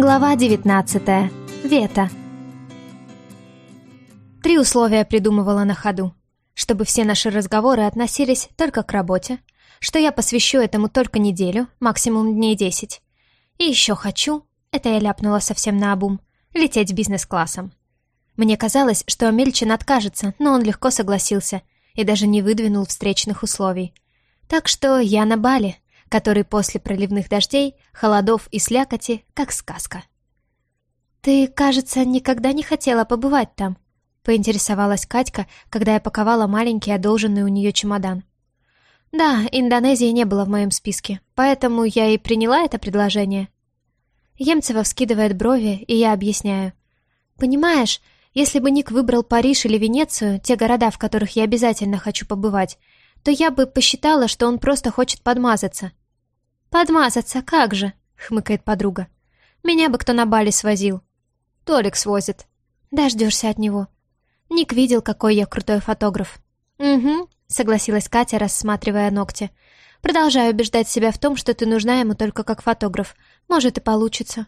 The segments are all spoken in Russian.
Глава 19. Вета. Три условия придумывала на ходу. Чтобы все наши разговоры относились только к работе, что я посвящу этому только неделю, максимум дней десять. И еще хочу, это я ляпнула совсем наобум, лететь бизнес-классом. Мне казалось, что Амельчин откажется, но он легко согласился и даже не выдвинул встречных условий. Так что я на Бали, который после проливных дождей, холодов и слякоти, как сказка. «Ты, кажется, никогда не хотела побывать там», — поинтересовалась Катька, когда я паковала маленький одолженный у нее чемодан. «Да, Индонезии не было в моем списке, поэтому я и приняла это предложение». Емцева вскидывает брови, и я объясняю. «Понимаешь, если бы Ник выбрал Париж или Венецию, те города, в которых я обязательно хочу побывать, то я бы посчитала, что он просто хочет подмазаться. «Подмазаться, как же!» — хмыкает подруга. «Меня бы кто на Бали свозил». «Толик свозит». «Дождешься от него». Ник видел, какой я крутой фотограф. «Угу», — согласилась Катя, рассматривая ногти. «Продолжаю убеждать себя в том, что ты нужна ему только как фотограф. Может, и получится».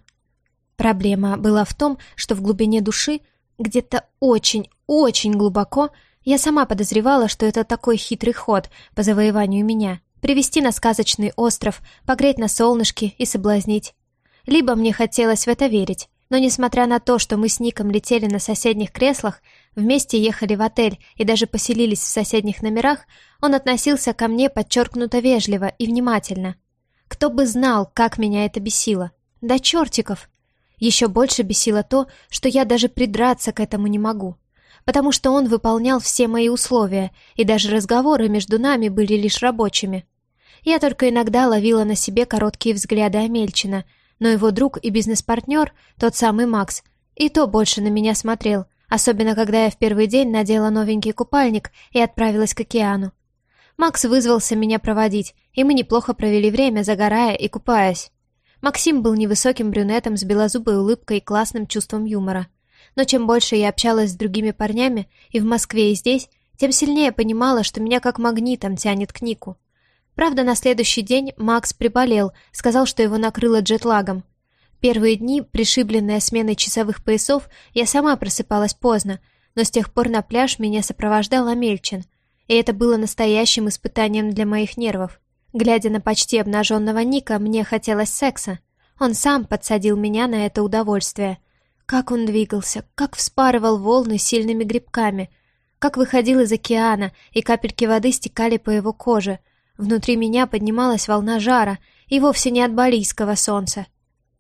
Проблема была в том, что в глубине души, где-то очень-очень глубоко, я сама подозревала, что это такой хитрый ход по завоеванию меня. Привести на сказочный остров, погреть на солнышке и соблазнить. Либо мне хотелось в это верить, но несмотря на то, что мы с Ником летели на соседних креслах, вместе ехали в отель и даже поселились в соседних номерах, он относился ко мне подчеркнуто вежливо и внимательно. Кто бы знал, как меня это бесило. Да чертиков! Еще больше бесило то, что я даже придраться к этому не могу потому что он выполнял все мои условия, и даже разговоры между нами были лишь рабочими. Я только иногда ловила на себе короткие взгляды Амельчина, но его друг и бизнес-партнер, тот самый Макс, и то больше на меня смотрел, особенно когда я в первый день надела новенький купальник и отправилась к океану. Макс вызвался меня проводить, и мы неплохо провели время, загорая и купаясь. Максим был невысоким брюнетом с белозубой улыбкой и классным чувством юмора — но чем больше я общалась с другими парнями, и в Москве, и здесь, тем сильнее понимала, что меня как магнитом тянет к Нику. Правда, на следующий день Макс приболел, сказал, что его накрыло джетлагом. Первые дни, пришибленные сменой часовых поясов, я сама просыпалась поздно, но с тех пор на пляж меня сопровождал Амельчин, и это было настоящим испытанием для моих нервов. Глядя на почти обнаженного Ника, мне хотелось секса. Он сам подсадил меня на это удовольствие — как он двигался, как вспарывал волны сильными грибками, как выходил из океана, и капельки воды стекали по его коже. Внутри меня поднималась волна жара, и вовсе не от балийского солнца.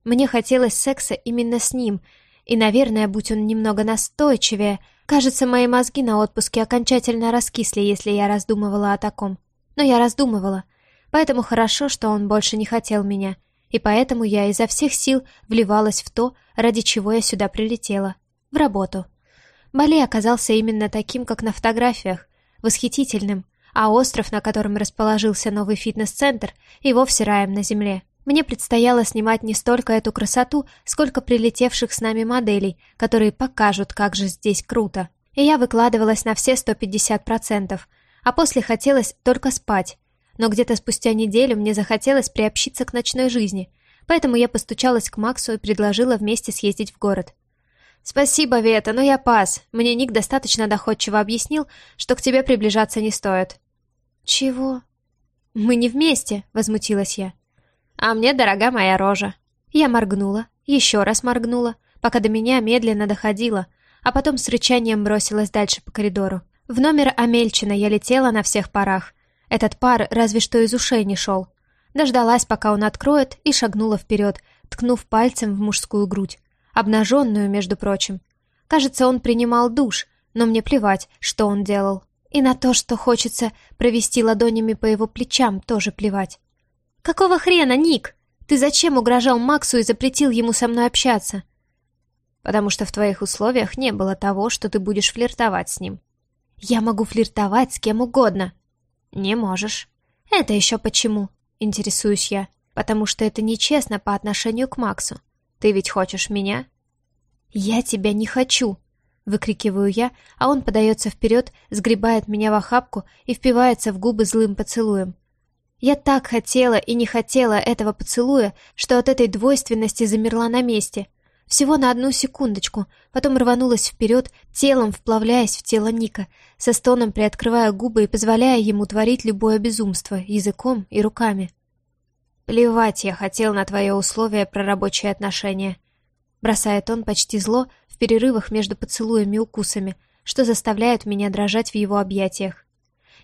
Мне хотелось секса именно с ним, и, наверное, будь он немного настойчивее, кажется, мои мозги на отпуске окончательно раскисли, если я раздумывала о таком. Но я раздумывала, поэтому хорошо, что он больше не хотел меня — и поэтому я изо всех сил вливалась в то, ради чего я сюда прилетела. В работу. Бали оказался именно таким, как на фотографиях, восхитительным, а остров, на котором расположился новый фитнес-центр, и вовсе раем на земле. Мне предстояло снимать не столько эту красоту, сколько прилетевших с нами моделей, которые покажут, как же здесь круто. И я выкладывалась на все 150%, а после хотелось только спать, но где-то спустя неделю мне захотелось приобщиться к ночной жизни, поэтому я постучалась к Максу и предложила вместе съездить в город. «Спасибо, Вета, но я пас. Мне Ник достаточно доходчиво объяснил, что к тебе приближаться не стоит». «Чего?» «Мы не вместе», — возмутилась я. «А мне дорога моя рожа». Я моргнула, еще раз моргнула, пока до меня медленно доходило, а потом с рычанием бросилась дальше по коридору. В номер Амельчина я летела на всех парах, этот пар разве что из ушей не шел. Дождалась, пока он откроет, и шагнула вперед, ткнув пальцем в мужскую грудь. Обнаженную, между прочим. Кажется, он принимал душ, но мне плевать, что он делал. И на то, что хочется провести ладонями по его плечам, тоже плевать. «Какого хрена, Ник? Ты зачем угрожал Максу и запретил ему со мной общаться?» «Потому что в твоих условиях не было того, что ты будешь флиртовать с ним». «Я могу флиртовать с кем угодно», «Не можешь». «Это еще почему?» — интересуюсь я. «Потому что это нечестно по отношению к Максу. Ты ведь хочешь меня?» «Я тебя не хочу!» — выкрикиваю я, а он подается вперед, сгребает меня в охапку и впивается в губы злым поцелуем. Я так хотела и не хотела этого поцелуя, что от этой двойственности замерла на месте. Всего на одну секундочку, потом рванулась вперед, телом вплавляясь в тело Ника, со стоном приоткрывая губы и позволяя ему творить любое безумство, языком и руками. «Плевать я хотел на твое условие про рабочие отношения», бросает он почти зло в перерывах между поцелуями и укусами, что заставляет меня дрожать в его объятиях.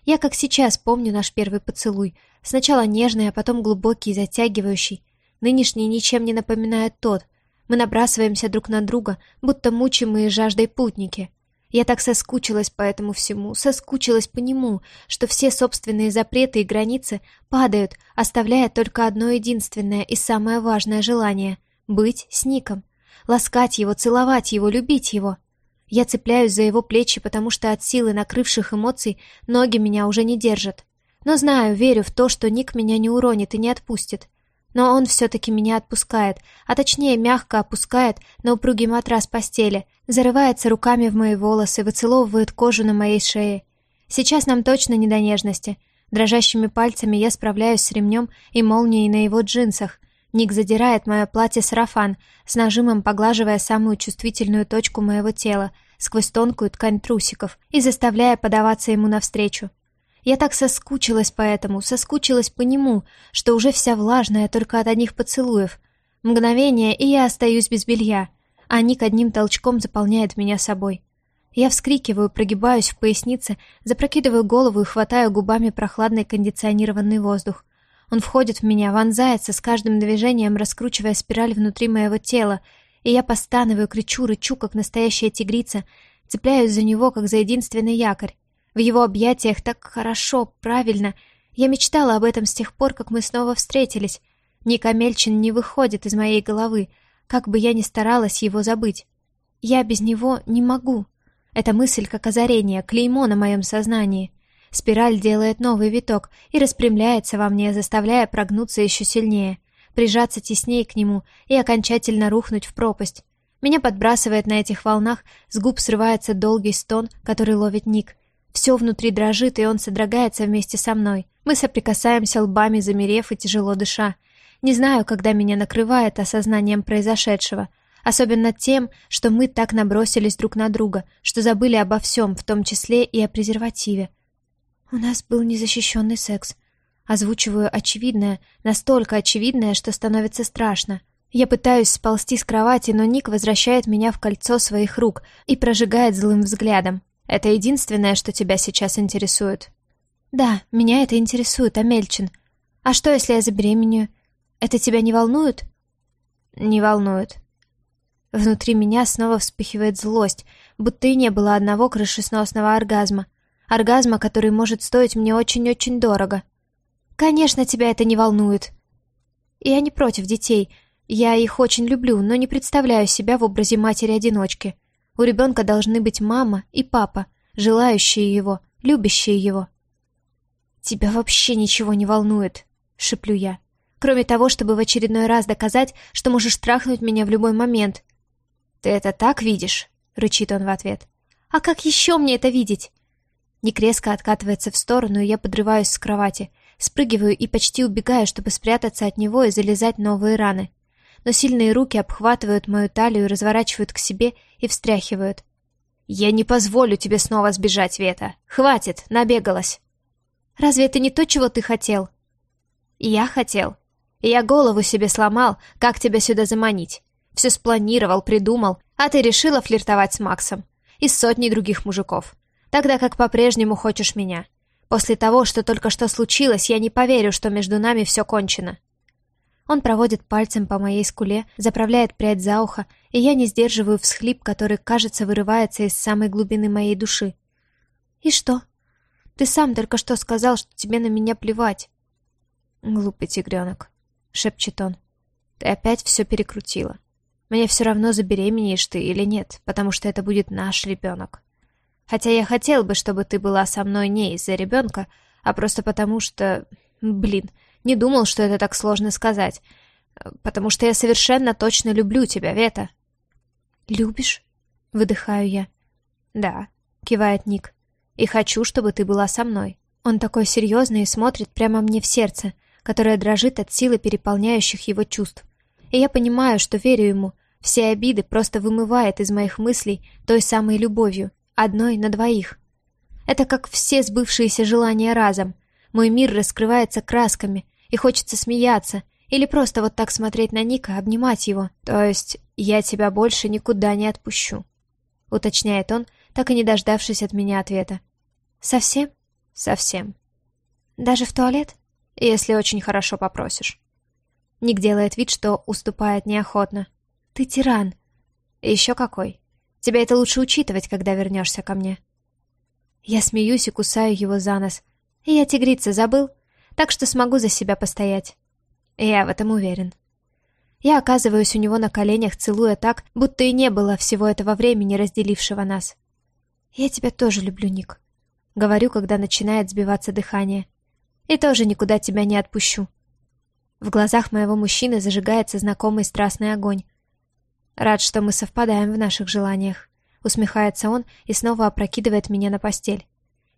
Я как сейчас помню наш первый поцелуй, сначала нежный, а потом глубокий и затягивающий. Нынешний ничем не напоминает тот. Мы набрасываемся друг на друга, будто мучимые жаждой путники. Я так соскучилась по этому всему, соскучилась по нему, что все собственные запреты и границы падают, оставляя только одно единственное и самое важное желание — быть с Ником. Ласкать его, целовать его, любить его. Я цепляюсь за его плечи, потому что от силы накрывших эмоций ноги меня уже не держат. Но знаю, верю в то, что Ник меня не уронит и не отпустит. Но он все-таки меня отпускает, а точнее мягко опускает на упругий матрас постели, зарывается руками в мои волосы, выцеловывает кожу на моей шее. Сейчас нам точно не до нежности. Дрожащими пальцами я справляюсь с ремнем и молнией на его джинсах. Ник задирает мое платье-сарафан, с нажимом поглаживая самую чувствительную точку моего тела, сквозь тонкую ткань трусиков, и заставляя подаваться ему навстречу. Я так соскучилась по этому, соскучилась по нему, что уже вся влажная только от одних поцелуев. Мгновение, и я остаюсь без белья, а Ник одним толчком заполняет меня собой. Я вскрикиваю, прогибаюсь в пояснице, запрокидываю голову и хватаю губами прохладный кондиционированный воздух. Он входит в меня, вонзается с каждым движением, раскручивая спираль внутри моего тела, и я постанываю, кричу, рычу, как настоящая тигрица, цепляюсь за него, как за единственный якорь. В его объятиях так хорошо, правильно. Я мечтала об этом с тех пор, как мы снова встретились. Ник Амельчин не выходит из моей головы, как бы я ни старалась его забыть. Я без него не могу. Эта мысль как озарение, клеймо на моем сознании. Спираль делает новый виток и распрямляется во мне, заставляя прогнуться еще сильнее, прижаться теснее к нему и окончательно рухнуть в пропасть. Меня подбрасывает на этих волнах, с губ срывается долгий стон, который ловит Ник — все внутри дрожит, и он содрогается вместе со мной. Мы соприкасаемся лбами, замерев и тяжело дыша. Не знаю, когда меня накрывает осознанием произошедшего. Особенно тем, что мы так набросились друг на друга, что забыли обо всем, в том числе и о презервативе. У нас был незащищенный секс. Озвучиваю очевидное, настолько очевидное, что становится страшно. Я пытаюсь сползти с кровати, но Ник возвращает меня в кольцо своих рук и прожигает злым взглядом. Это единственное, что тебя сейчас интересует?» «Да, меня это интересует, Амельчин. А что, если я забеременею? Это тебя не волнует?» «Не волнует». Внутри меня снова вспыхивает злость, будто и не было одного крышесносного оргазма. Оргазма, который может стоить мне очень-очень дорого. «Конечно, тебя это не волнует». Я не против детей. Я их очень люблю, но не представляю себя в образе матери-одиночки. У ребенка должны быть мама и папа, желающие его, любящие его. «Тебя вообще ничего не волнует», — шеплю я. «Кроме того, чтобы в очередной раз доказать, что можешь трахнуть меня в любой момент». «Ты это так видишь?» — рычит он в ответ. «А как еще мне это видеть?» Ник резко откатывается в сторону, и я подрываюсь с кровати, спрыгиваю и почти убегаю, чтобы спрятаться от него и залезать новые раны но сильные руки обхватывают мою талию, разворачивают к себе и встряхивают. «Я не позволю тебе снова сбежать, Вета. Хватит, набегалась». «Разве это не то, чего ты хотел?» «Я хотел. Я голову себе сломал, как тебя сюда заманить. Все спланировал, придумал, а ты решила флиртовать с Максом. И с сотней других мужиков. Тогда как по-прежнему хочешь меня. После того, что только что случилось, я не поверю, что между нами все кончено. Он проводит пальцем по моей скуле, заправляет прядь за ухо, и я не сдерживаю всхлип, который, кажется, вырывается из самой глубины моей души. «И что? Ты сам только что сказал, что тебе на меня плевать». «Глупый тигренок», — шепчет он. «Ты опять все перекрутила. Мне все равно, забеременеешь ты или нет, потому что это будет наш ребенок. Хотя я хотел бы, чтобы ты была со мной не из-за ребенка, а просто потому что... Блин, не думал, что это так сложно сказать. Потому что я совершенно точно люблю тебя, Вета. Любишь? Выдыхаю я. Да, кивает Ник. И хочу, чтобы ты была со мной. Он такой серьезный и смотрит прямо мне в сердце, которое дрожит от силы переполняющих его чувств. И я понимаю, что верю ему. Все обиды просто вымывает из моих мыслей той самой любовью, одной на двоих. Это как все сбывшиеся желания разом. Мой мир раскрывается красками, и хочется смеяться, или просто вот так смотреть на Ника, обнимать его. То есть, я тебя больше никуда не отпущу. Уточняет он, так и не дождавшись от меня ответа. Совсем? Совсем. Даже в туалет? Если очень хорошо попросишь. Ник делает вид, что уступает неохотно. Ты тиран. Еще какой. Тебя это лучше учитывать, когда вернешься ко мне. Я смеюсь и кусаю его за нос. Я тигрица забыл, так что смогу за себя постоять. Я в этом уверен. Я оказываюсь у него на коленях, целуя так, будто и не было всего этого времени, разделившего нас. «Я тебя тоже люблю, Ник», — говорю, когда начинает сбиваться дыхание. «И тоже никуда тебя не отпущу». В глазах моего мужчины зажигается знакомый страстный огонь. Рад, что мы совпадаем в наших желаниях. Усмехается он и снова опрокидывает меня на постель.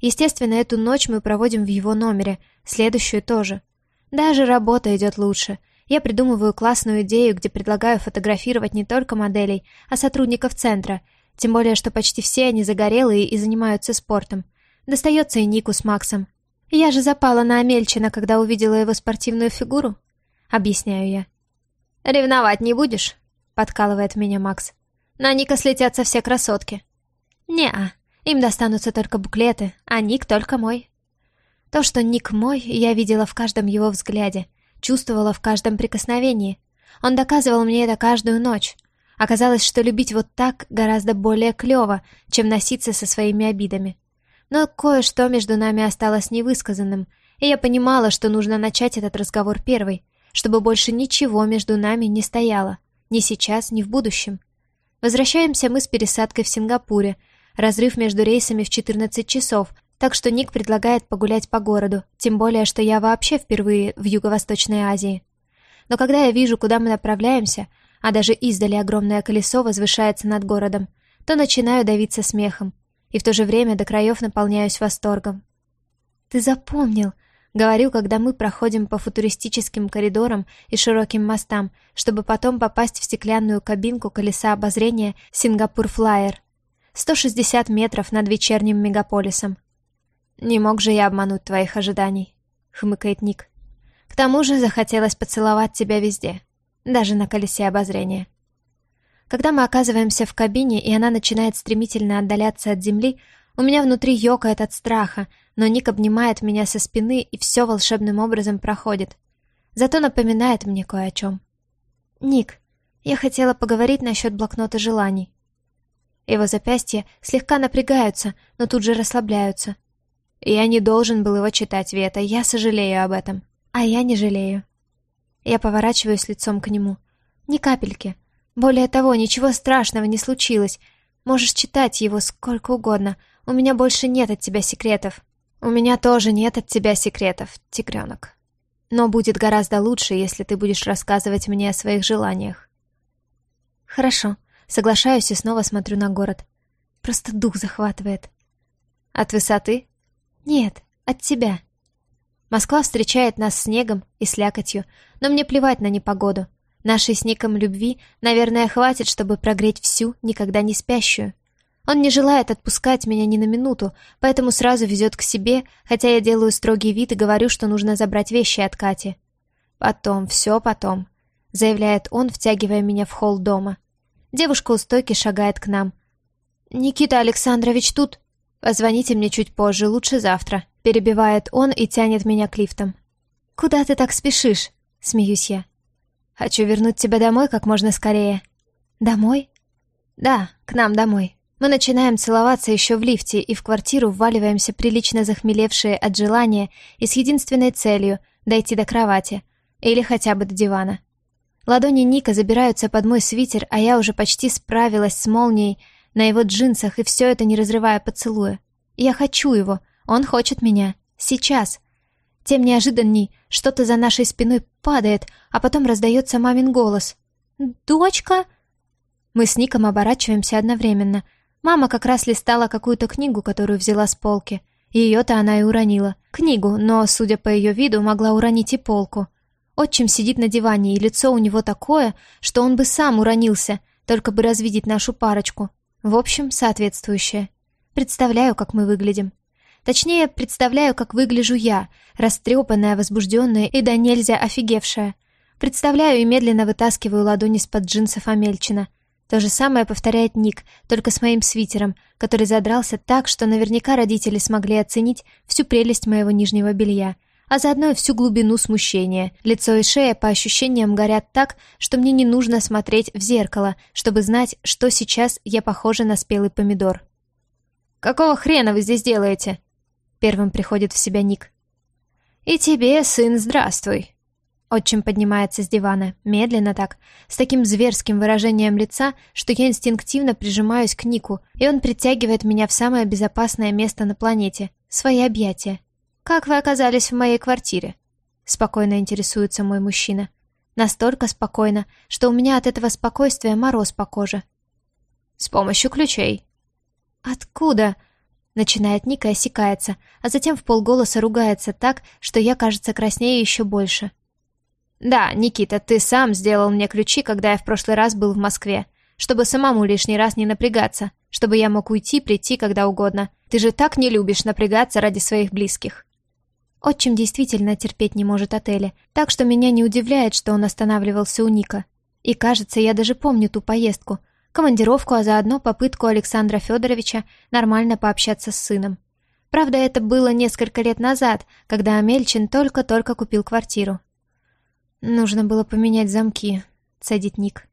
Естественно, эту ночь мы проводим в его номере, следующую тоже. Даже работа идет лучше. Я придумываю классную идею, где предлагаю фотографировать не только моделей, а сотрудников центра, тем более, что почти все они загорелые и занимаются спортом. Достается и Нику с Максом. Я же запала на Амельчина, когда увидела его спортивную фигуру. Объясняю я. «Ревновать не будешь?» — подкалывает меня Макс. На Ника слетятся все красотки. Не-а, им достанутся только буклеты, а Ник только мой. То, что Ник мой, я видела в каждом его взгляде, чувствовала в каждом прикосновении. Он доказывал мне это каждую ночь. Оказалось, что любить вот так гораздо более клёво, чем носиться со своими обидами. Но кое-что между нами осталось невысказанным, и я понимала, что нужно начать этот разговор первой, чтобы больше ничего между нами не стояло, ни сейчас, ни в будущем. Возвращаемся мы с пересадкой в Сингапуре. Разрыв между рейсами в 14 часов, так что Ник предлагает погулять по городу, тем более, что я вообще впервые в Юго-Восточной Азии. Но когда я вижу, куда мы направляемся, а даже издали огромное колесо возвышается над городом, то начинаю давиться смехом, и в то же время до краев наполняюсь восторгом. «Ты запомнил!» Говорю, когда мы проходим по футуристическим коридорам и широким мостам, чтобы потом попасть в стеклянную кабинку колеса обозрения «Сингапур Флайер». 160 метров над вечерним мегаполисом. «Не мог же я обмануть твоих ожиданий», — хмыкает Ник. «К тому же захотелось поцеловать тебя везде, даже на колесе обозрения». Когда мы оказываемся в кабине, и она начинает стремительно отдаляться от земли, у меня внутри ёкает от страха, но Ник обнимает меня со спины, и все волшебным образом проходит. Зато напоминает мне кое о чем. «Ник, я хотела поговорить насчет блокнота желаний». Его запястья слегка напрягаются, но тут же расслабляются. Я не должен был его читать, Вета, я сожалею об этом. А я не жалею. Я поворачиваюсь лицом к нему. Ни капельки. Более того, ничего страшного не случилось. Можешь читать его сколько угодно. У меня больше нет от тебя секретов. «У меня тоже нет от тебя секретов, тигренок. Но будет гораздо лучше, если ты будешь рассказывать мне о своих желаниях». «Хорошо, соглашаюсь и снова смотрю на город. Просто дух захватывает». «От высоты?» «Нет, от тебя». Москва встречает нас снегом и слякотью, но мне плевать на непогоду. Нашей с Ником любви, наверное, хватит, чтобы прогреть всю, никогда не спящую. Он не желает отпускать меня ни на минуту, поэтому сразу везет к себе, хотя я делаю строгий вид и говорю, что нужно забрать вещи от Кати. «Потом, все потом», — заявляет он, втягивая меня в холл дома. Девушка у стойки шагает к нам. «Никита Александрович тут?» «Позвоните мне чуть позже, лучше завтра», — перебивает он и тянет меня к лифтам. «Куда ты так спешишь?» — смеюсь я. «Хочу вернуть тебя домой как можно скорее». «Домой?» «Да, к нам домой». Мы начинаем целоваться еще в лифте и в квартиру вваливаемся прилично захмелевшие от желания и с единственной целью — дойти до кровати. Или хотя бы до дивана. Ладони Ника забираются под мой свитер, а я уже почти справилась с молнией на его джинсах и все это не разрывая поцелуя. Я хочу его, он хочет меня. Сейчас. Тем неожиданней что-то за нашей спиной падает, а потом раздается мамин голос. «Дочка?» Мы с Ником оборачиваемся одновременно — Мама как раз листала какую-то книгу, которую взяла с полки. Ее-то она и уронила. Книгу, но, судя по ее виду, могла уронить и полку. Отчим сидит на диване, и лицо у него такое, что он бы сам уронился, только бы развидеть нашу парочку. В общем, соответствующее. Представляю, как мы выглядим. Точнее, представляю, как выгляжу я, растрепанная, возбужденная и да нельзя офигевшая. Представляю и медленно вытаскиваю ладони из-под джинсов Амельчина. То же самое повторяет Ник, только с моим свитером, который задрался так, что наверняка родители смогли оценить всю прелесть моего нижнего белья — а заодно и всю глубину смущения. Лицо и шея по ощущениям горят так, что мне не нужно смотреть в зеркало, чтобы знать, что сейчас я похожа на спелый помидор. «Какого хрена вы здесь делаете?» Первым приходит в себя Ник. «И тебе, сын, здравствуй!» Отчим поднимается с дивана, медленно так, с таким зверским выражением лица, что я инстинктивно прижимаюсь к Нику, и он притягивает меня в самое безопасное место на планете — свои объятия. «Как вы оказались в моей квартире?» Спокойно интересуется мой мужчина. Настолько спокойно, что у меня от этого спокойствия мороз по коже. «С помощью ключей». «Откуда?» Начинает Ника и осекается, а затем в полголоса ругается так, что я, кажется, краснею еще больше. «Да, Никита, ты сам сделал мне ключи, когда я в прошлый раз был в Москве, чтобы самому лишний раз не напрягаться, чтобы я мог уйти, прийти когда угодно. Ты же так не любишь напрягаться ради своих близких». Отчим действительно терпеть не может отели, так что меня не удивляет, что он останавливался у Ника. И кажется, я даже помню ту поездку, командировку, а заодно попытку Александра Федоровича нормально пообщаться с сыном. Правда, это было несколько лет назад, когда Амельчин только-только купил квартиру. «Нужно было поменять замки», — цедит Ник.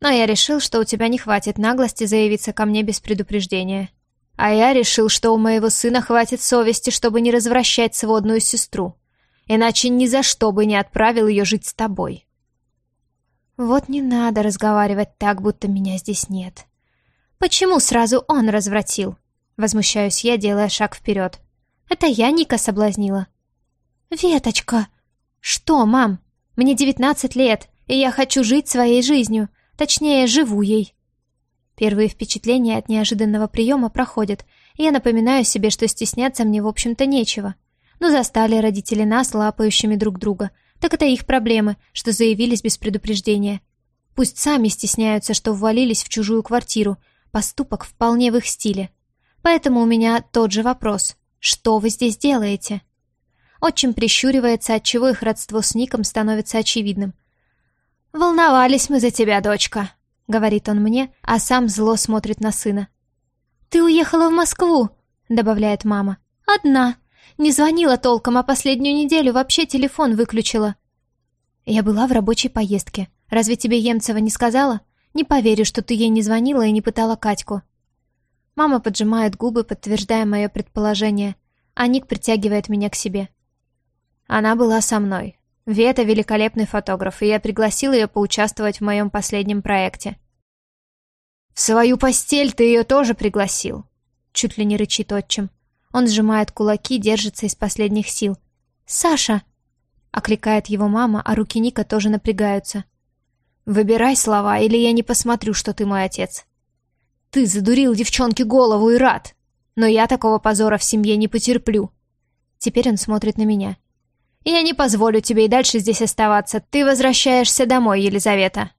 «Но я решил, что у тебя не хватит наглости заявиться ко мне без предупреждения». А я решил, что у моего сына хватит совести, чтобы не развращать сводную сестру. Иначе ни за что бы не отправил ее жить с тобой. Вот не надо разговаривать так, будто меня здесь нет. Почему сразу он развратил? Возмущаюсь я, делая шаг вперед. Это я Ника соблазнила. Веточка! Что, мам? Мне девятнадцать лет, и я хочу жить своей жизнью. Точнее, живу ей. Первые впечатления от неожиданного приема проходят, и я напоминаю себе, что стесняться мне, в общем-то, нечего. Но застали родители нас, лапающими друг друга. Так это их проблемы, что заявились без предупреждения. Пусть сами стесняются, что ввалились в чужую квартиру. Поступок вполне в их стиле. Поэтому у меня тот же вопрос. Что вы здесь делаете? Отчим прищуривается, отчего их родство с Ником становится очевидным. «Волновались мы за тебя, дочка», — говорит он мне, а сам зло смотрит на сына. «Ты уехала в Москву», — добавляет мама. «Одна. Не звонила толком, а последнюю неделю вообще телефон выключила». «Я была в рабочей поездке. Разве тебе Емцева не сказала? Не поверю, что ты ей не звонила и не пытала Катьку». Мама поджимает губы, подтверждая мое предположение, а Ник притягивает меня к себе. Она была со мной. Вета — великолепный фотограф, и я пригласил ее поучаствовать в моем последнем проекте. «В свою постель ты ее тоже пригласил?» Чуть ли не рычит отчим. Он сжимает кулаки, держится из последних сил. «Саша!» — окликает его мама, а руки Ника тоже напрягаются. «Выбирай слова, или я не посмотрю, что ты мой отец». «Ты задурил девчонке голову и рад, но я такого позора в семье не потерплю». Теперь он смотрит на меня. Я не позволю тебе и дальше здесь оставаться. Ты возвращаешься домой, Елизавета.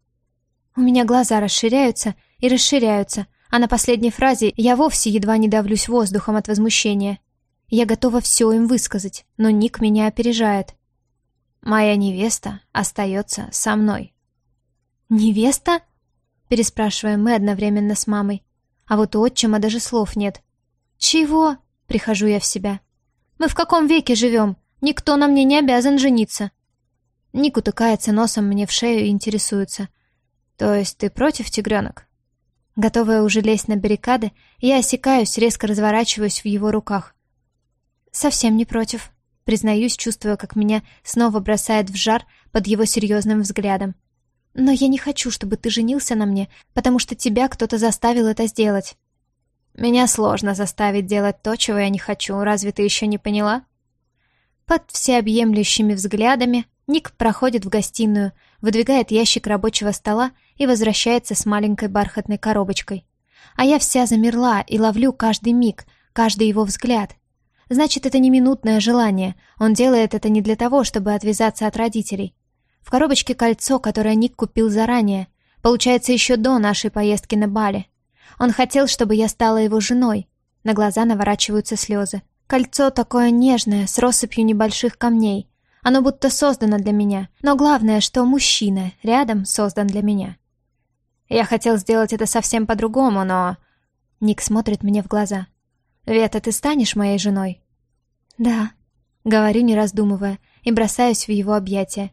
У меня глаза расширяются и расширяются, а на последней фразе я вовсе едва не давлюсь воздухом от возмущения. Я готова все им высказать, но Ник меня опережает. Моя невеста остается со мной. «Невеста?» — переспрашиваем мы одновременно с мамой. А вот у отчима даже слов нет. «Чего?» — прихожу я в себя. «Мы в каком веке живем? Никто на мне не обязан жениться. Ник утыкается носом мне в шею и интересуется. То есть ты против, тигренок? Готовая уже лезть на баррикады, я осекаюсь, резко разворачиваюсь в его руках. Совсем не против. Признаюсь, чувствуя, как меня снова бросает в жар под его серьезным взглядом. Но я не хочу, чтобы ты женился на мне, потому что тебя кто-то заставил это сделать. Меня сложно заставить делать то, чего я не хочу, разве ты еще не поняла? Под всеобъемлющими взглядами Ник проходит в гостиную, выдвигает ящик рабочего стола и возвращается с маленькой бархатной коробочкой. А я вся замерла и ловлю каждый миг, каждый его взгляд. Значит, это не минутное желание. Он делает это не для того, чтобы отвязаться от родителей. В коробочке кольцо, которое Ник купил заранее. Получается, еще до нашей поездки на Бали. Он хотел, чтобы я стала его женой. На глаза наворачиваются слезы. Кольцо такое нежное, с россыпью небольших камней. Оно будто создано для меня. Но главное, что мужчина рядом создан для меня. Я хотел сделать это совсем по-другому, но... Ник смотрит мне в глаза. «Вета, ты станешь моей женой?» «Да», — говорю, не раздумывая, и бросаюсь в его объятия.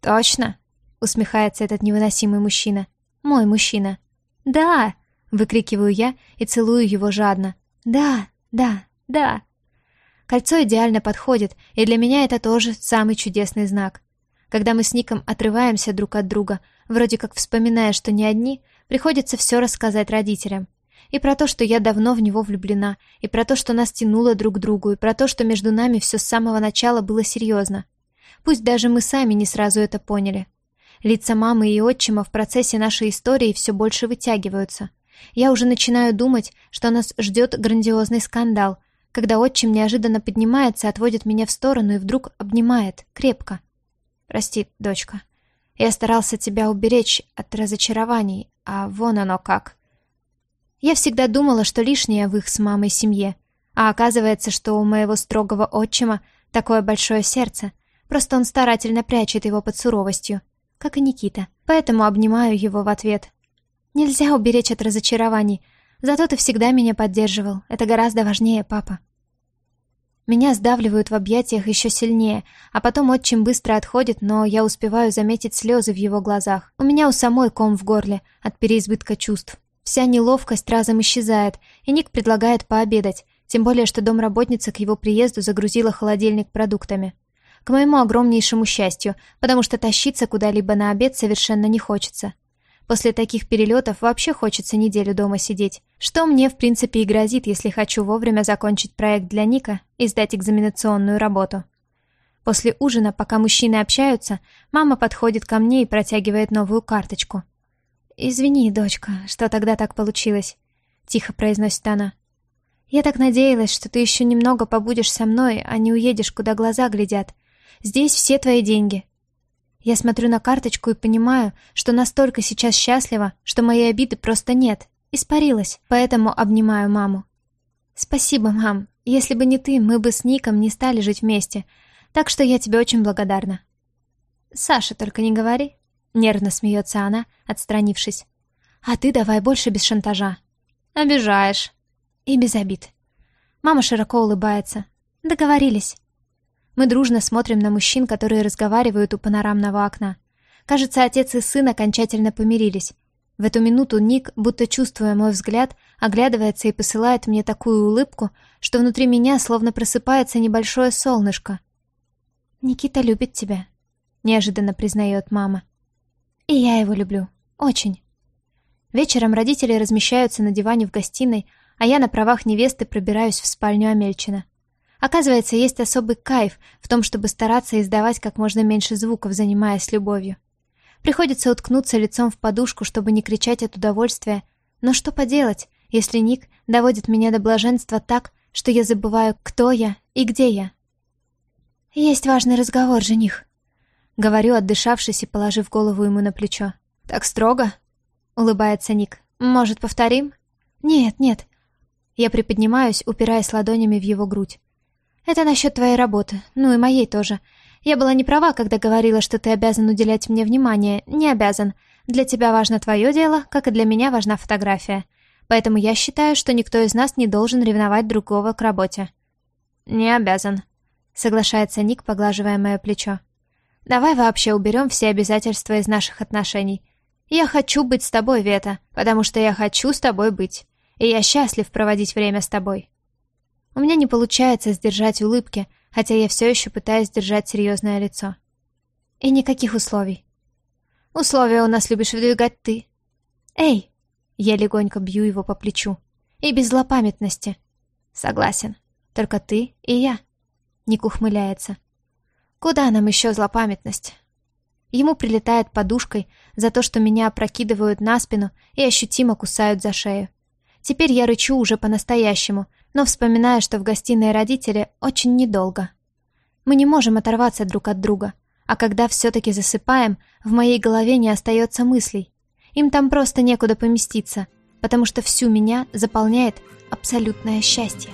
«Точно?» — усмехается этот невыносимый мужчина. «Мой мужчина». «Да!» — выкрикиваю я и целую его жадно. «Да, да, да!» Кольцо идеально подходит, и для меня это тоже самый чудесный знак. Когда мы с Ником отрываемся друг от друга, вроде как вспоминая, что не одни, приходится все рассказать родителям. И про то, что я давно в него влюблена, и про то, что нас тянуло друг к другу, и про то, что между нами все с самого начала было серьезно. Пусть даже мы сами не сразу это поняли. Лица мамы и отчима в процессе нашей истории все больше вытягиваются. Я уже начинаю думать, что нас ждет грандиозный скандал, когда отчим неожиданно поднимается, отводит меня в сторону и вдруг обнимает, крепко. «Прости, дочка. Я старался тебя уберечь от разочарований, а вон оно как». Я всегда думала, что лишнее в их с мамой семье, а оказывается, что у моего строгого отчима такое большое сердце, просто он старательно прячет его под суровостью, как и Никита, поэтому обнимаю его в ответ. Нельзя уберечь от разочарований, зато ты всегда меня поддерживал, это гораздо важнее, папа. Меня сдавливают в объятиях еще сильнее, а потом отчим быстро отходит, но я успеваю заметить слезы в его глазах. У меня у самой ком в горле от переизбытка чувств. Вся неловкость разом исчезает, и Ник предлагает пообедать, тем более, что домработница к его приезду загрузила холодильник продуктами. К моему огромнейшему счастью, потому что тащиться куда-либо на обед совершенно не хочется. После таких перелетов вообще хочется неделю дома сидеть, что мне, в принципе, и грозит, если хочу вовремя закончить проект для Ника и сдать экзаменационную работу. После ужина, пока мужчины общаются, мама подходит ко мне и протягивает новую карточку. «Извини, дочка, что тогда так получилось», — тихо произносит она. «Я так надеялась, что ты еще немного побудешь со мной, а не уедешь, куда глаза глядят. Здесь все твои деньги». Я смотрю на карточку и понимаю, что настолько сейчас счастлива, что моей обиды просто нет, испарилась, поэтому обнимаю маму. «Спасибо, мам. Если бы не ты, мы бы с Ником не стали жить вместе, так что я тебе очень благодарна». «Саша, только не говори», Нервно смеется она, отстранившись. «А ты давай больше без шантажа». «Обижаешь». «И без обид». Мама широко улыбается. «Договорились». Мы дружно смотрим на мужчин, которые разговаривают у панорамного окна. Кажется, отец и сын окончательно помирились. В эту минуту Ник, будто чувствуя мой взгляд, оглядывается и посылает мне такую улыбку, что внутри меня словно просыпается небольшое солнышко. «Никита любит тебя», — неожиданно признает мама. И я его люблю. Очень. Вечером родители размещаются на диване в гостиной, а я на правах невесты пробираюсь в спальню Амельчина. Оказывается, есть особый кайф в том, чтобы стараться издавать как можно меньше звуков, занимаясь любовью. Приходится уткнуться лицом в подушку, чтобы не кричать от удовольствия. Но что поделать, если Ник доводит меня до блаженства так, что я забываю, кто я и где я. «Есть важный разговор, жених», Говорю, отдышавшись и положив голову ему на плечо. «Так строго?» — улыбается Ник. «Может, повторим?» «Нет, нет». Я приподнимаюсь, упираясь ладонями в его грудь. «Это насчет твоей работы, ну и моей тоже. Я была не права, когда говорила, что ты обязан уделять мне внимание. Не обязан. Для тебя важно твое дело, как и для меня важна фотография. Поэтому я считаю, что никто из нас не должен ревновать другого к работе». «Не обязан», — соглашается Ник, поглаживая мое плечо. Давай вообще уберем все обязательства из наших отношений. Я хочу быть с тобой, Вета, потому что я хочу с тобой быть. И я счастлив проводить время с тобой. У меня не получается сдержать улыбки, хотя я все еще пытаюсь сдержать серьезное лицо. И никаких условий. Условия у нас любишь выдвигать ты. Эй! Я легонько бью его по плечу. И без злопамятности. Согласен. Только ты и я. Ник ухмыляется. Куда нам еще злопамятность? Ему прилетает подушкой за то, что меня опрокидывают на спину и ощутимо кусают за шею. Теперь я рычу уже по-настоящему, но вспоминаю, что в гостиной родители очень недолго. Мы не можем оторваться друг от друга, а когда все-таки засыпаем, в моей голове не остается мыслей. Им там просто некуда поместиться, потому что всю меня заполняет абсолютное счастье.